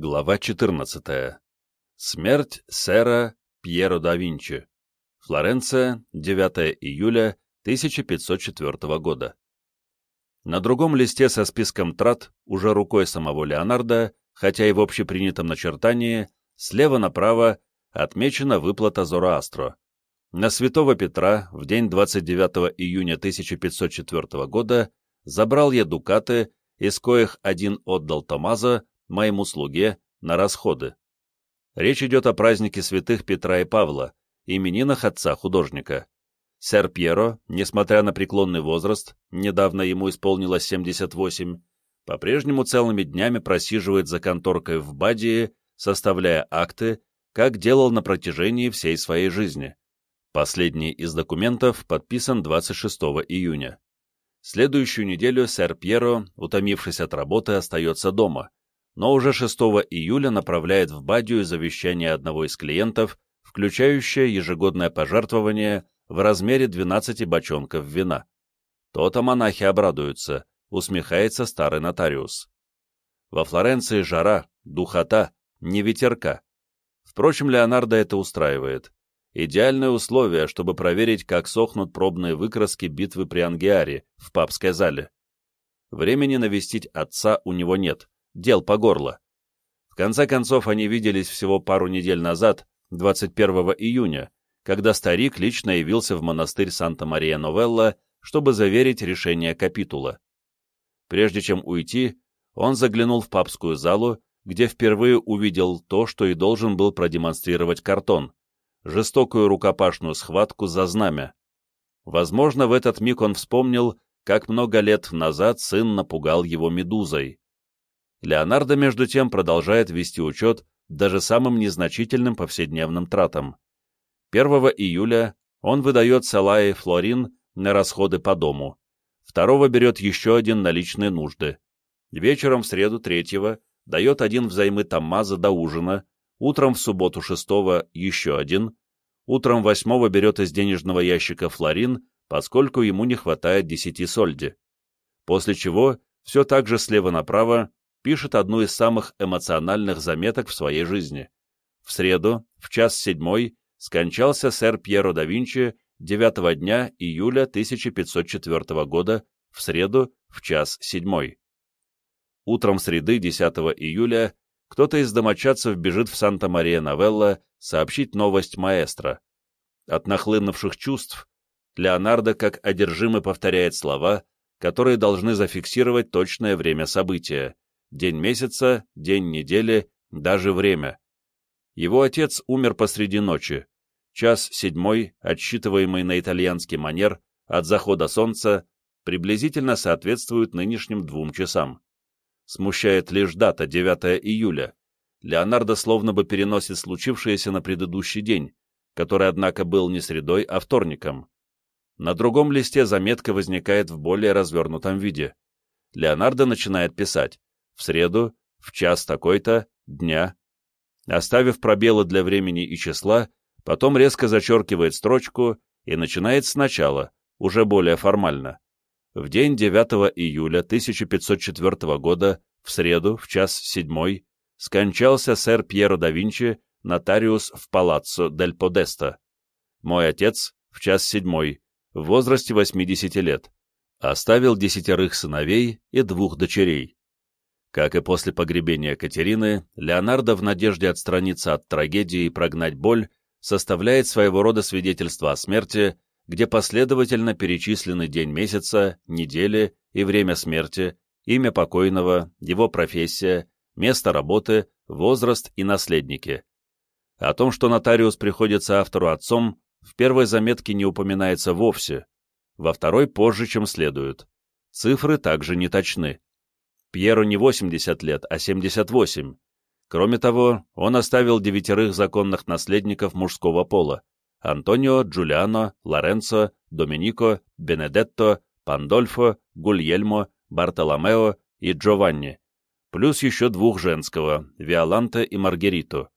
Глава 14. Смерть сэра Пьеро да Винчи. Флоренция, 9 июля 1504 года. На другом листе со списком трат, уже рукой самого Леонардо, хотя и в общепринятом начертании, слева направо отмечена выплата Зороастро. На святого Петра в день 29 июня 1504 года забрал я дукаты, из коих один отдал Томазо, моему слуге, на расходы. Речь идет о празднике святых Петра и Павла, именинах отца художника. Сэр Пьеро, несмотря на преклонный возраст, недавно ему исполнилось 78, по-прежнему целыми днями просиживает за конторкой в Бадии, составляя акты, как делал на протяжении всей своей жизни. Последний из документов подписан 26 июня. Следующую неделю сэр Пьеро, утомившись от работы, остается дома, но уже 6 июля направляет в Бадию завещание одного из клиентов, включающее ежегодное пожертвование в размере 12 бочонков вина. То-то монахи обрадуются, усмехается старый нотариус. Во Флоренции жара, духота, не ветерка. Впрочем, Леонардо это устраивает. Идеальное условие, чтобы проверить, как сохнут пробные выкраски битвы при Ангиаре в папской зале. Времени навестить отца у него нет, дел по горло. В конце концов, они виделись всего пару недель назад, 21 июня, когда старик лично явился в монастырь Санта-Мария-Новелла, чтобы заверить решение капитула. Прежде чем уйти, он заглянул в папскую залу, где впервые увидел то, что и должен был продемонстрировать картон — жестокую рукопашную схватку за знамя. Возможно, в этот миг он вспомнил, как много лет назад сын напугал его медузой. Леонардо, между тем, продолжает вести учет даже самым незначительным повседневным тратам. 1 июля он выдает Салае флорин на расходы по дому. Второго берет еще один на личные нужды. Вечером в среду третьего дает один взаймы Таммаза до ужина, утром в субботу шестого еще один, утром восьмого берет из денежного ящика флорин, поскольку ему не хватает десяти сольди. После чего все так же слева направо пишет одну из самых эмоциональных заметок в своей жизни. В среду, в час седьмой, скончался сэр Пьеро да Винчи 9 дня июля 1504 года, в среду, в час седьмой. Утром среды 10 июля кто-то из домочадцев бежит в Санта-Мария-Новелла сообщить новость маэстро. От нахлынувших чувств Леонардо как одержимый повторяет слова, которые должны зафиксировать точное время события день месяца, день недели, даже время. Его отец умер посреди ночи. Час седьмой, отсчитываемый на итальянский манер, от захода солнца, приблизительно соответствует нынешним двум часам. Смущает лишь дата 9 июля. Леонардо словно бы переносит случившееся на предыдущий день, который, однако, был не средой, а вторником. На другом листе заметка возникает в более развернутом виде. Леонардо начинает писать в среду, в час такой-то, дня. Оставив пробелы для времени и числа, потом резко зачеркивает строчку и начинает сначала, уже более формально. В день 9 июля 1504 года, в среду, в час седьмой, скончался сэр Пьеро да Винчи, нотариус в Палаццо дель Подеста. Мой отец, в час седьмой, в возрасте 80 лет, оставил десятерых сыновей и двух дочерей. Как и после погребения Катерины, Леонардо в надежде отстраниться от трагедии и прогнать боль составляет своего рода свидетельство о смерти, где последовательно перечислены день месяца, недели и время смерти, имя покойного, его профессия, место работы, возраст и наследники. О том, что нотариус приходится автору отцом, в первой заметке не упоминается вовсе, во второй позже, чем следует. Цифры также не точны. Пьеру не 80 лет, а 78. Кроме того, он оставил девятерых законных наследников мужского пола – Антонио, Джулиано, Лоренцо, Доминико, Бенедетто, Пандольфо, Гульельмо, Бартоломео и Джованни, плюс еще двух женского – Виоланте и Маргериту.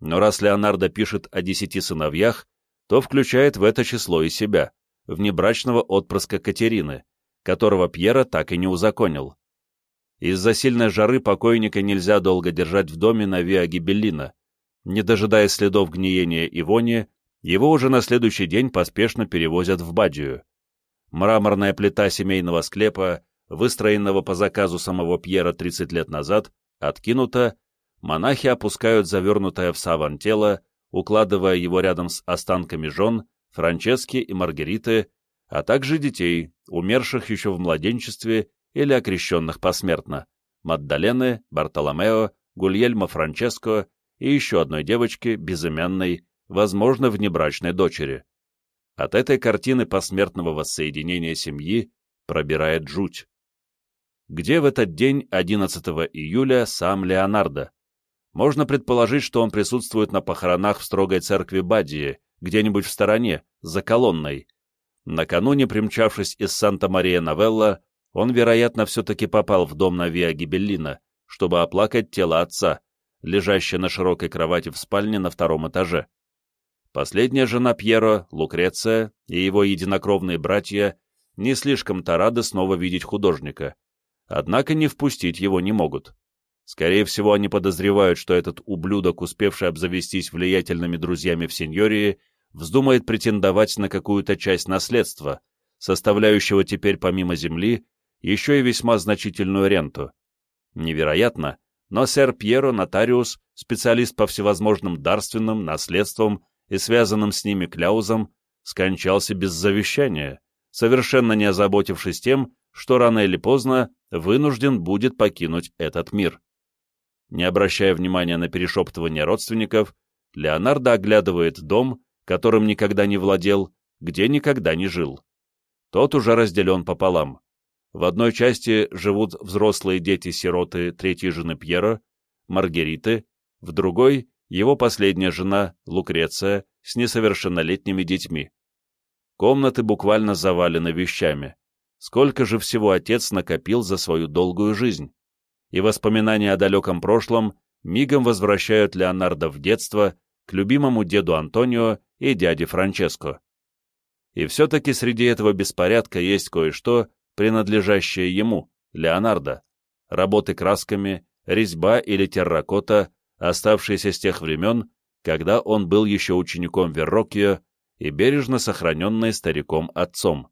Но раз Леонардо пишет о десяти сыновьях, то включает в это число и себя, внебрачного отпрыска Катерины, которого Пьера так и не узаконил. Из-за сильной жары покойника нельзя долго держать в доме на Виа Гибеллина. Не дожидаясь следов гниения и вони, его уже на следующий день поспешно перевозят в Бадию. Мраморная плита семейного склепа, выстроенного по заказу самого Пьера 30 лет назад, откинута, монахи опускают завернутое в саван тело, укладывая его рядом с останками жен, Франчески и Маргариты, а также детей, умерших еще в младенчестве или окрещенных посмертно, Маддалены, Бартоломео, Гульельмо Франческо и еще одной девочки, безымянной, возможно, внебрачной дочери. От этой картины посмертного воссоединения семьи пробирает жуть. Где в этот день, 11 июля, сам Леонардо? Можно предположить, что он присутствует на похоронах в строгой церкви Бадии, где-нибудь в стороне, за колонной. Накануне, примчавшись из Санта-Мария-Новелла, он, вероятно, все-таки попал в дом на Виа чтобы оплакать тело отца, лежащее на широкой кровати в спальне на втором этаже. Последняя жена Пьеро, Лукреция и его единокровные братья не слишком-то рады снова видеть художника, однако не впустить его не могут. Скорее всего, они подозревают, что этот ублюдок, успевший обзавестись влиятельными друзьями в сеньории, вздумает претендовать на какую-то часть наследства, составляющего теперь помимо земли еще и весьма значительную ренту. Невероятно, но сэр Пьеро, нотариус, специалист по всевозможным дарственным, наследствам и связанным с ними кляузам, скончался без завещания, совершенно не озаботившись тем, что рано или поздно вынужден будет покинуть этот мир. Не обращая внимания на перешептывание родственников, Леонардо оглядывает дом, которым никогда не владел, где никогда не жил. Тот уже разделен пополам. В одной части живут взрослые дети-сироты третьей жены Пьера, Маргариты, в другой — его последняя жена, Лукреция, с несовершеннолетними детьми. Комнаты буквально завалены вещами. Сколько же всего отец накопил за свою долгую жизнь? И воспоминания о далеком прошлом мигом возвращают Леонардо в детство к любимому деду Антонио и дяде Франческо. И все-таки среди этого беспорядка есть кое-что, принадлежащее ему, Леонардо, работы красками, резьба или терракота, оставшиеся с тех времен, когда он был еще учеником Верроккио и бережно сохраненные стариком-отцом.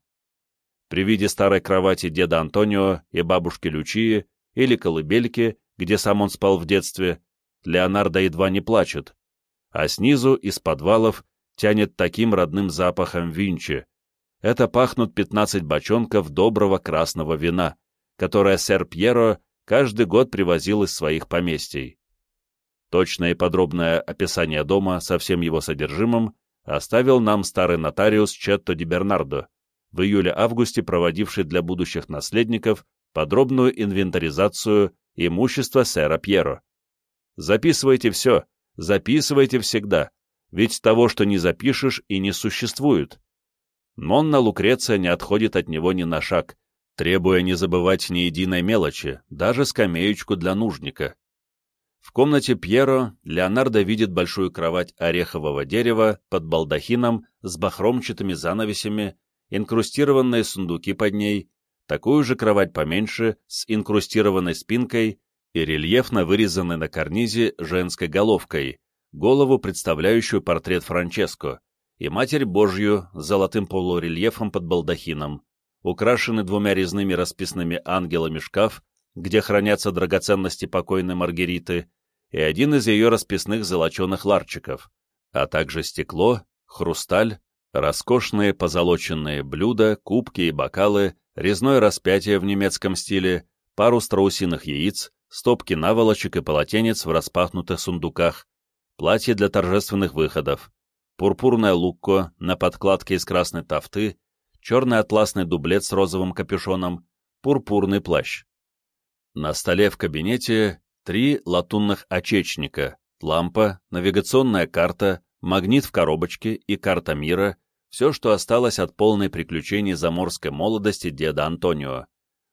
При виде старой кровати деда Антонио и бабушки Лючии или колыбельки, где сам он спал в детстве, Леонардо едва не плачет, а снизу, из подвалов, тянет таким родным запахом винчи, это пахнут 15 бочонков доброго красного вина, которое сэр Пьеро каждый год привозил из своих поместий. Точное и подробное описание дома со всем его содержимым оставил нам старый нотариус Четто ди Бернардо, в июле-августе проводивший для будущих наследников подробную инвентаризацию имущества сэра Пьеро. Записывайте все, записывайте всегда, ведь того, что не запишешь, и не существует. Монна Лукреция не отходит от него ни на шаг, требуя не забывать ни единой мелочи, даже скамеечку для нужника. В комнате Пьеро Леонардо видит большую кровать орехового дерева под балдахином с бахромчатыми занавесями, инкрустированные сундуки под ней, такую же кровать поменьше с инкрустированной спинкой и рельефно вырезанной на карнизе женской головкой, голову, представляющую портрет Франческо, и Матерь Божью с золотым полурельефом под балдахином, украшенный двумя резными расписными ангелами шкаф, где хранятся драгоценности покойной Маргариты, и один из ее расписных золоченых ларчиков, а также стекло, хрусталь, роскошные позолоченные блюда, кубки и бокалы, резное распятие в немецком стиле, пару страусиных яиц, стопки наволочек и полотенец в распахнутых сундуках, платье для торжественных выходов, пурпурное лукко на подкладке из красной тафты, черный атласный дублет с розовым капюшоном, пурпурный плащ. На столе в кабинете три латунных очечника, лампа, навигационная карта, магнит в коробочке и карта мира, все, что осталось от полной приключений заморской молодости деда Антонио.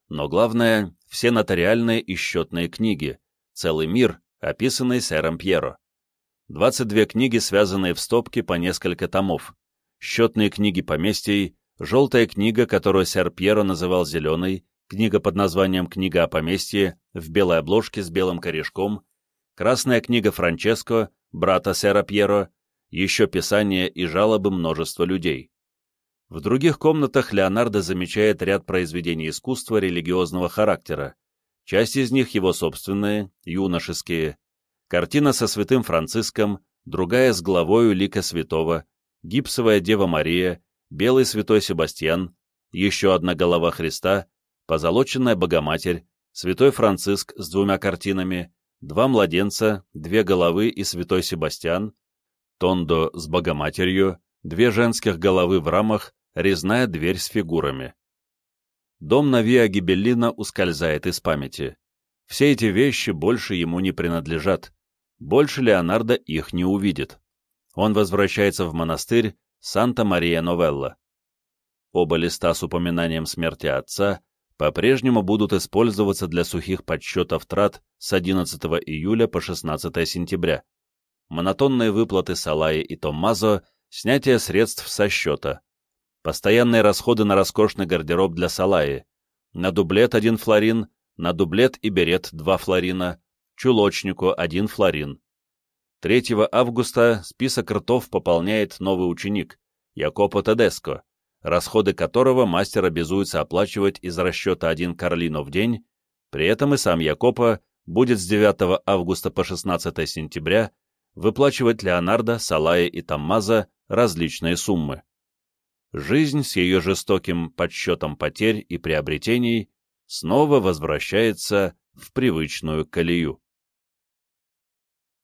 Но главное, все нотариальные и счетные книги, целый мир, описанный сэром Пьеро. 22 книги, связанные в стопке по несколько томов, счетные книги поместий, желтая книга, которую сэр Пьеро называл зеленой, книга под названием «Книга о поместье» в белой обложке с белым корешком, красная книга Франческо, брата сэра Пьеро, еще писания и жалобы множества людей. В других комнатах Леонардо замечает ряд произведений искусства религиозного характера, часть из них его собственные, юношеские, картина со святым Франциском, другая с главою лика святого, гипсовая Дева Мария, белый святой Себастьян, еще одна голова Христа, позолоченная Богоматерь, святой Франциск с двумя картинами, два младенца, две головы и святой Себастьян, тондо с Богоматерью, две женских головы в рамах, резная дверь с фигурами. Дом на Виа Гибеллина ускользает из памяти. Все эти вещи больше ему не принадлежат. Больше Леонардо их не увидит. Он возвращается в монастырь Санта-Мария-Новелла. Оба листа с упоминанием смерти отца по-прежнему будут использоваться для сухих подсчетов трат с 11 июля по 16 сентября. Монотонные выплаты Салаи и Томмазо, снятие средств со счета. Постоянные расходы на роскошный гардероб для Салаи. На дублет 1 флорин, на дублет и берет 2 флорина, чулочнику 1 флорин. 3 августа список ртов пополняет новый ученик, Якопо Тедеско, расходы которого мастер обязуется оплачивать из расчета 1 карлино в день, при этом и сам Якопо будет с 9 августа по 16 сентября выплачивать Леонардо, Салае и Таммаза различные суммы. Жизнь с ее жестоким подсчетом потерь и приобретений снова возвращается в привычную колею.